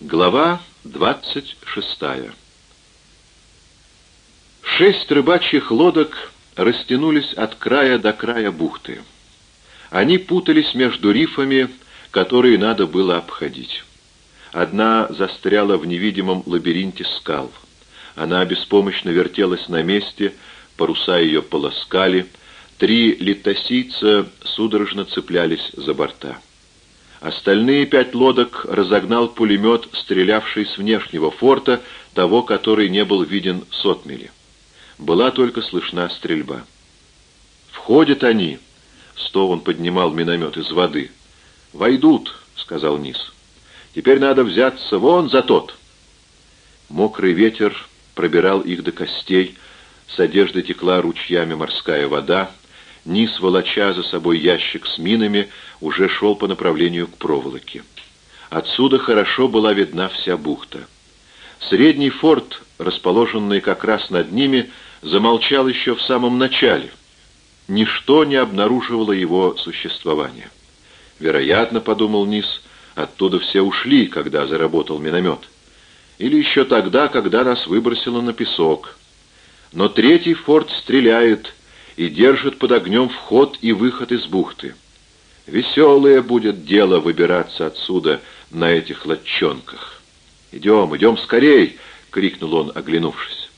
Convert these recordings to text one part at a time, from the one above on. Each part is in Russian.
Глава двадцать шестая Шесть рыбачьих лодок растянулись от края до края бухты. Они путались между рифами, которые надо было обходить. Одна застряла в невидимом лабиринте скал. Она беспомощно вертелась на месте, паруса ее полоскали, три литосийца судорожно цеплялись за борта. Остальные пять лодок разогнал пулемет, стрелявший с внешнего форта, того, который не был виден с отмели. Была только слышна стрельба. «Входят они!» — Стоун поднимал миномет из воды. «Войдут!» — сказал Низ. «Теперь надо взяться вон за тот!» Мокрый ветер пробирал их до костей, с одежды текла ручьями морская вода, Низ, волоча за собой ящик с минами, уже шел по направлению к проволоке. Отсюда хорошо была видна вся бухта. Средний форт, расположенный как раз над ними, замолчал еще в самом начале. Ничто не обнаруживало его существования. Вероятно, подумал Низ, оттуда все ушли, когда заработал миномет. Или еще тогда, когда нас выбросило на песок. Но третий форт стреляет и держит под огнем вход и выход из бухты. Веселое будет дело выбираться отсюда на этих лодчонках. «Идем, идем скорей!» — крикнул он, оглянувшись.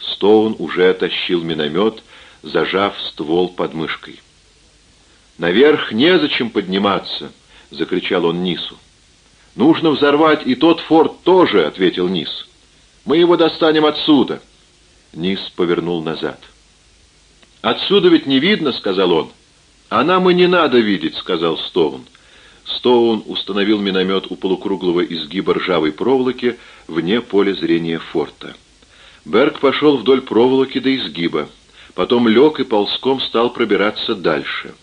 Стоун уже тащил миномет, зажав ствол под мышкой. «Наверх незачем подниматься!» — закричал он Нису. «Нужно взорвать и тот форт тоже!» — ответил Нис. «Мы его достанем отсюда!» Нис повернул назад. «Отсюда ведь не видно», — сказал он. «А нам и не надо видеть», — сказал Стоун. Стоун установил миномет у полукруглого изгиба ржавой проволоки вне поля зрения форта. Берг пошел вдоль проволоки до изгиба. Потом лег и ползком стал пробираться дальше.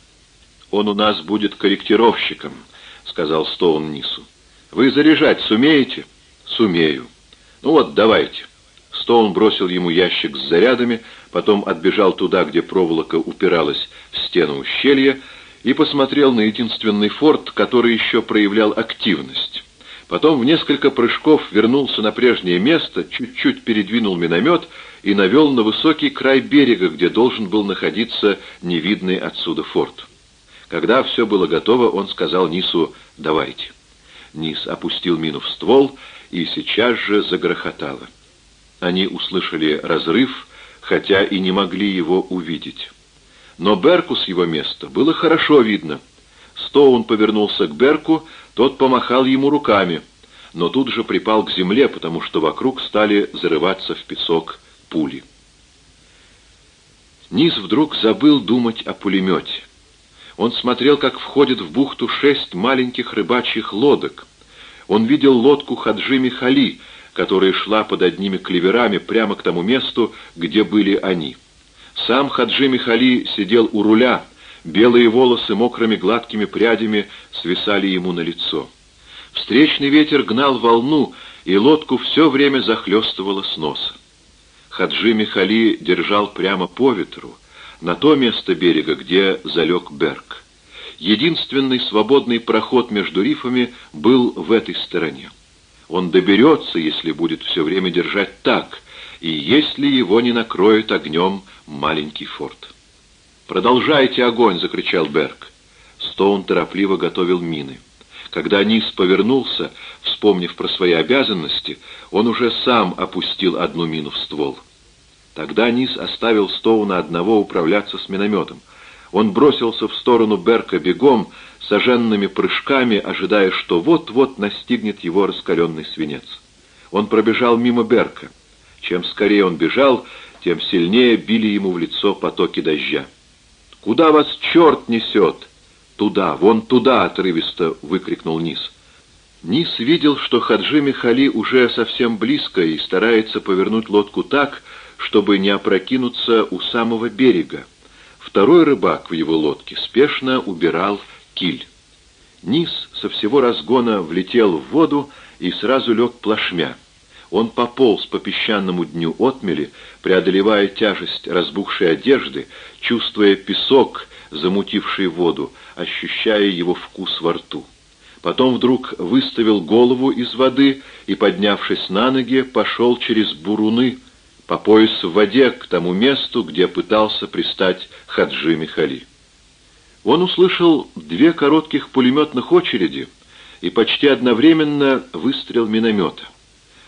«Он у нас будет корректировщиком», — сказал Стоун Нису. «Вы заряжать сумеете?» «Сумею». «Ну вот, давайте». Стоун бросил ему ящик с зарядами, потом отбежал туда, где проволока упиралась в стену ущелья, и посмотрел на единственный форт, который еще проявлял активность. Потом в несколько прыжков вернулся на прежнее место, чуть-чуть передвинул миномет и навел на высокий край берега, где должен был находиться невидный отсюда форт. Когда все было готово, он сказал Нису «давайте». Нис опустил мину в ствол и сейчас же загрохотало. Они услышали разрыв, хотя и не могли его увидеть. Но Берку с его места было хорошо видно. Стоун повернулся к Берку, тот помахал ему руками, но тут же припал к земле, потому что вокруг стали зарываться в песок пули. Низ вдруг забыл думать о пулемете. Он смотрел, как входит в бухту шесть маленьких рыбачьих лодок. Он видел лодку Хаджи Михали, которая шла под одними клеверами прямо к тому месту, где были они. Сам Хаджи Михали сидел у руля, белые волосы мокрыми гладкими прядями свисали ему на лицо. Встречный ветер гнал волну, и лодку все время захлестывало с носа. Хаджи Михали держал прямо по ветру, на то место берега, где залег Берг. Единственный свободный проход между рифами был в этой стороне. Он доберется, если будет все время держать так, и если его не накроет огнем маленький форт. «Продолжайте огонь!» — закричал Берг. Стоун торопливо готовил мины. Когда Низ повернулся, вспомнив про свои обязанности, он уже сам опустил одну мину в ствол. Тогда Низ оставил Стоуна одного управляться с минометом. Он бросился в сторону Берка бегом, соженными прыжками, ожидая, что вот-вот настигнет его раскаленный свинец. Он пробежал мимо Берка. Чем скорее он бежал, тем сильнее били ему в лицо потоки дождя. «Куда вас черт несет?» «Туда, вон туда!» — отрывисто выкрикнул Низ. Низ видел, что Хаджи Михали уже совсем близко и старается повернуть лодку так, чтобы не опрокинуться у самого берега. Второй рыбак в его лодке спешно убирал киль. Низ со всего разгона влетел в воду и сразу лег плашмя. Он пополз по песчаному дню отмели, преодолевая тяжесть разбухшей одежды, чувствуя песок, замутивший воду, ощущая его вкус во рту. Потом вдруг выставил голову из воды и, поднявшись на ноги, пошел через буруны, по пояс в воде, к тому месту, где пытался пристать Хаджи Михали. Он услышал две коротких пулеметных очереди и почти одновременно выстрел миномета.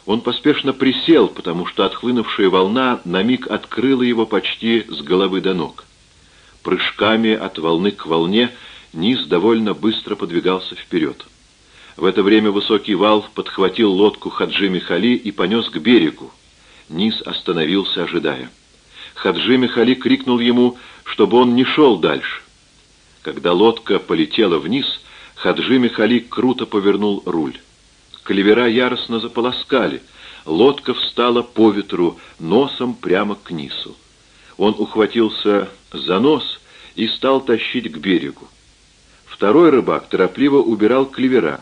Он поспешно присел, потому что отхлынувшая волна на миг открыла его почти с головы до ног. Прыжками от волны к волне низ довольно быстро подвигался вперед. В это время высокий вал подхватил лодку Хаджи Михали и понес к берегу. Низ остановился, ожидая. Хаджи Михали крикнул ему, чтобы он не шел дальше. Когда лодка полетела вниз, Хаджи Михали круто повернул руль. Клевера яростно заполоскали. Лодка встала по ветру, носом прямо к низу. Он ухватился за нос и стал тащить к берегу. Второй рыбак торопливо убирал клевера.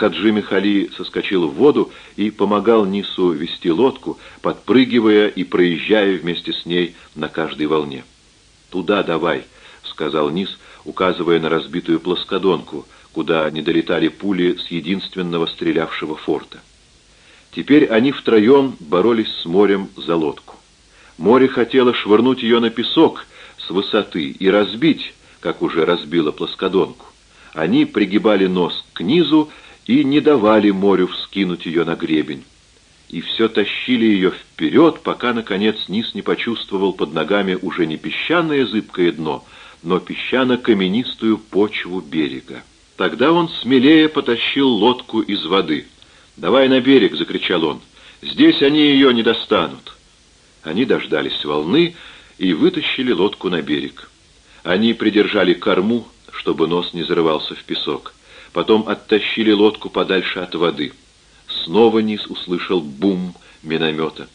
Хаджи Михали соскочил в воду и помогал Нису вести лодку, подпрыгивая и проезжая вместе с ней на каждой волне. «Туда давай», — сказал Нис, указывая на разбитую плоскодонку — куда не долетали пули с единственного стрелявшего форта. Теперь они втроем боролись с морем за лодку. Море хотело швырнуть ее на песок с высоты и разбить, как уже разбило плоскодонку. Они пригибали нос к низу и не давали морю вскинуть ее на гребень. И все тащили ее вперед, пока, наконец, низ не почувствовал под ногами уже не песчаное зыбкое дно, но песчано-каменистую почву берега. Тогда он смелее потащил лодку из воды. «Давай на берег!» — закричал он. «Здесь они ее не достанут!» Они дождались волны и вытащили лодку на берег. Они придержали корму, чтобы нос не зарывался в песок. Потом оттащили лодку подальше от воды. Снова Низ услышал бум миномета.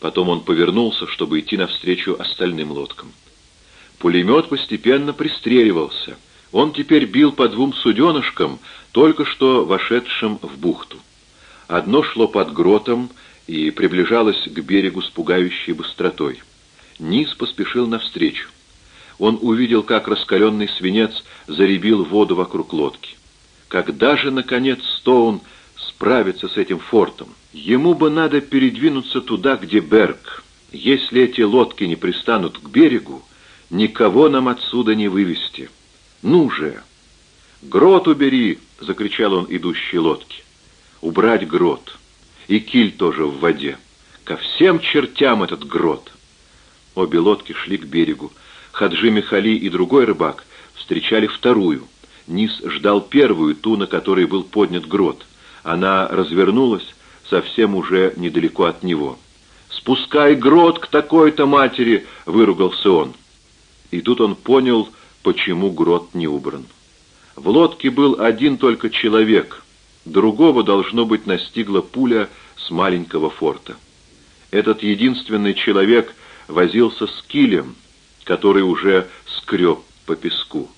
Потом он повернулся, чтобы идти навстречу остальным лодкам. Пулемет постепенно пристреливался — он теперь бил по двум суденышкам, только что вошедшим в бухту. Одно шло под гротом и приближалось к берегу с пугающей быстротой. Низ поспешил навстречу. Он увидел, как раскаленный свинец заребил воду вокруг лодки. Когда же, наконец, Стоун справится с этим фортом? Ему бы надо передвинуться туда, где Берг. Если эти лодки не пристанут к берегу, никого нам отсюда не вывести. «Ну же!» «Грот убери!» — закричал он идущей лодке. «Убрать грот! И киль тоже в воде! Ко всем чертям этот грот!» Обе лодки шли к берегу. Хаджи Михали и другой рыбак встречали вторую. Низ ждал первую, ту, на которой был поднят грот. Она развернулась совсем уже недалеко от него. «Спускай грот к такой-то матери!» — выругался он. И тут он понял, почему грот не убран. В лодке был один только человек, другого, должно быть, настигла пуля с маленького форта. Этот единственный человек возился с килем, который уже скреб по песку.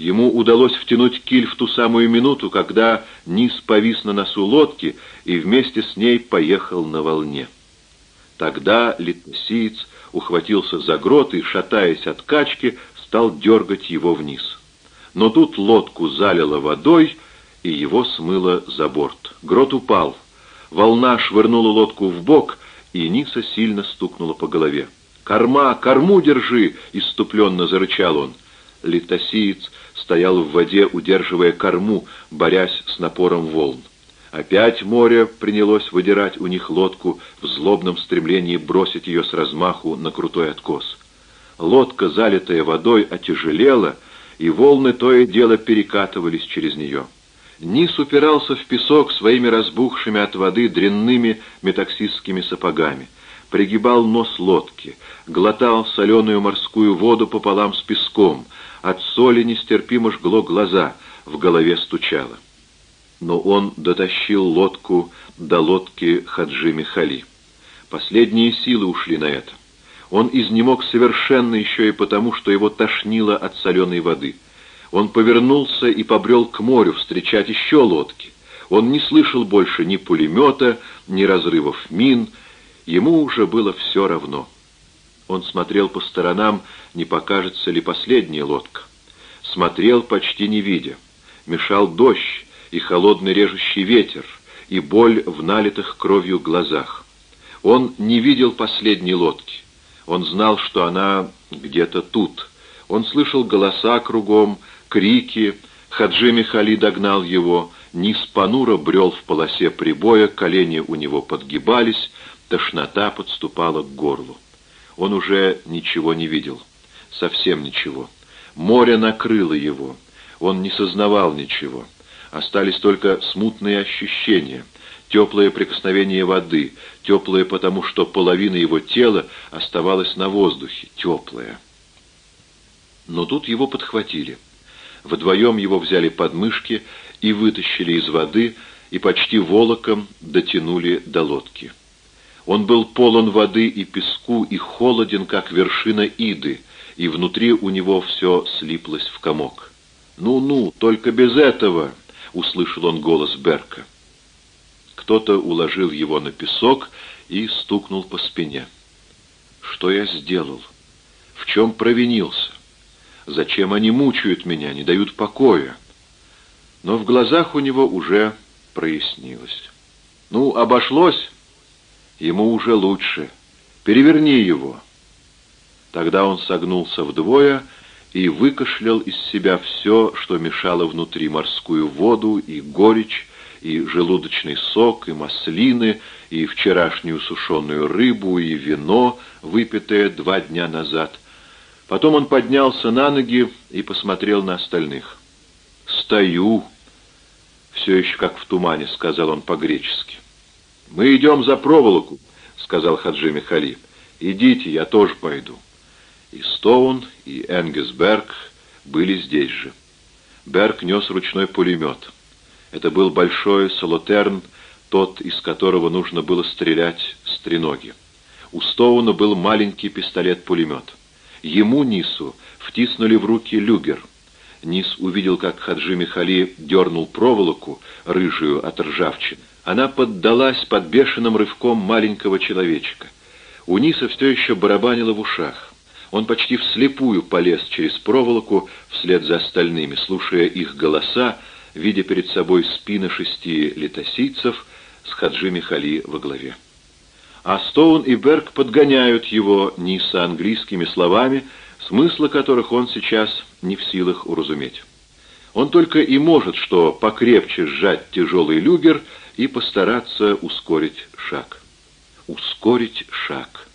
Ему удалось втянуть киль в ту самую минуту, когда низ повис на носу лодки и вместе с ней поехал на волне. Тогда литосиец ухватился за грот и, шатаясь от качки, стал дергать его вниз. Но тут лодку залило водой, и его смыло за борт. Грот упал. Волна швырнула лодку в бок, и Ниса сильно стукнула по голове. «Корма! Корму держи!» — иступленно зарычал он. Литосиец стоял в воде, удерживая корму, борясь с напором волн. Опять море принялось выдирать у них лодку в злобном стремлении бросить ее с размаху на крутой откос. Лодка, залитая водой, отяжелела, и волны то и дело перекатывались через нее. Низ упирался в песок своими разбухшими от воды дрянными метаксистскими сапогами, пригибал нос лодки, глотал соленую морскую воду пополам с песком, от соли нестерпимо жгло глаза, в голове стучало. Но он дотащил лодку до лодки Хаджи Михали. Последние силы ушли на это. Он изнемог совершенно еще и потому, что его тошнило от соленой воды. Он повернулся и побрел к морю встречать еще лодки. Он не слышал больше ни пулемета, ни разрывов мин. Ему уже было все равно. Он смотрел по сторонам, не покажется ли последняя лодка. Смотрел, почти не видя. Мешал дождь, и холодный режущий ветер, и боль в налитых кровью глазах. Он не видел последней лодки. Он знал, что она где-то тут. Он слышал голоса кругом, крики. Хаджи Михали догнал его. Низ Панура брел в полосе прибоя, колени у него подгибались, тошнота подступала к горлу. Он уже ничего не видел. Совсем ничего. Море накрыло его. Он не сознавал ничего. Остались только смутные ощущения, теплое прикосновение воды, теплое потому, что половина его тела оставалась на воздухе, теплое. Но тут его подхватили. Вдвоем его взяли под мышки и вытащили из воды, и почти волоком дотянули до лодки. Он был полон воды и песку, и холоден, как вершина Иды, и внутри у него все слиплось в комок. «Ну-ну, только без этого!» — услышал он голос Берка. Кто-то уложил его на песок и стукнул по спине. «Что я сделал? В чем провинился? Зачем они мучают меня, не дают покоя?» Но в глазах у него уже прояснилось. «Ну, обошлось? Ему уже лучше. Переверни его». Тогда он согнулся вдвое и выкашлял из себя все, что мешало внутри морскую воду и горечь, и желудочный сок, и маслины, и вчерашнюю сушеную рыбу, и вино, выпитое два дня назад. Потом он поднялся на ноги и посмотрел на остальных. «Стою!» — все еще как в тумане, — сказал он по-гречески. «Мы идем за проволоку», — сказал Хаджи Михали. «Идите, я тоже пойду». И Стоун, и Энгесберг были здесь же. Берг нес ручной пулемет. Это был большой солотерн, тот, из которого нужно было стрелять с треноги. У Стоуна был маленький пистолет-пулемет. Ему, Нису, втиснули в руки люгер. Нис увидел, как Хаджи Михали дернул проволоку, рыжую от ржавчины. Она поддалась под бешеным рывком маленького человечка. У Ниса все еще барабанило в ушах. Он почти вслепую полез через проволоку вслед за остальными, слушая их голоса, видя перед собой спины шести летосийцев с Хаджи Михали во главе. А Стоун и Берг подгоняют его Ниса английскими словами, смысла которых он сейчас не в силах уразуметь. Он только и может что покрепче сжать тяжелый люгер и постараться ускорить шаг. Ускорить шаг.